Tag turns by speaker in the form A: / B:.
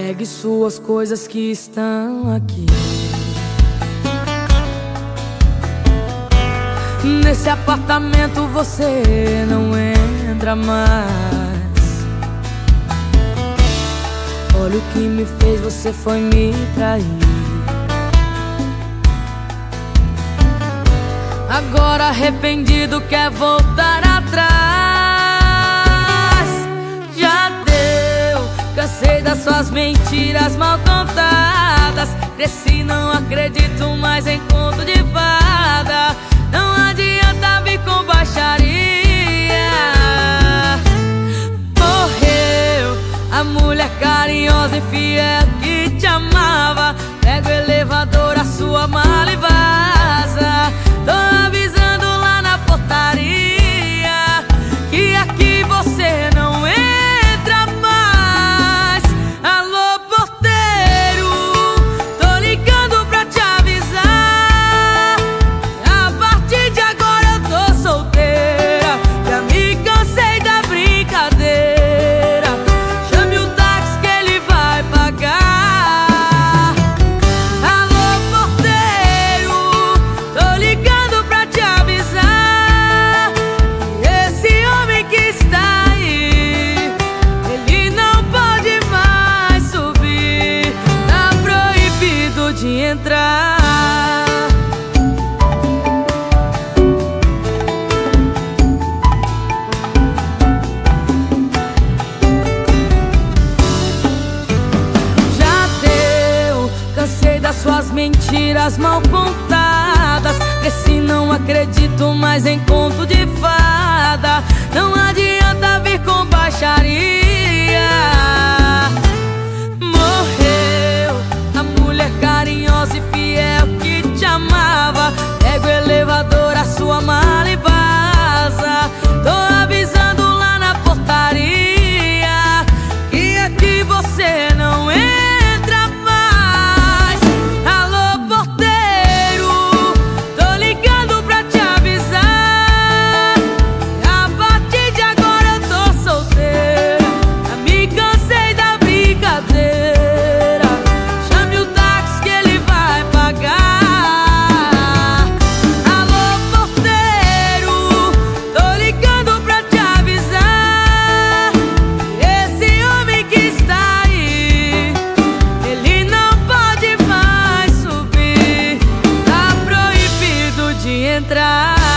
A: Pegue suas coisas que estão aqui. Nesse apartamento você não entra mais. Olha o que me fez, você foi me trair. Agora arrependido quer voltar atrás. Cansei das suas mentiras mal contadas. Cresci, não acredito mais em conto de fada. Não adianta vir com baixaria. Morreu a mulher carinhosa e fiel que te amava. Pega o suas mentiras mal contadas. Cresci, não acredito mais em conto de fada. Não adianta vir com baixaria. entrar.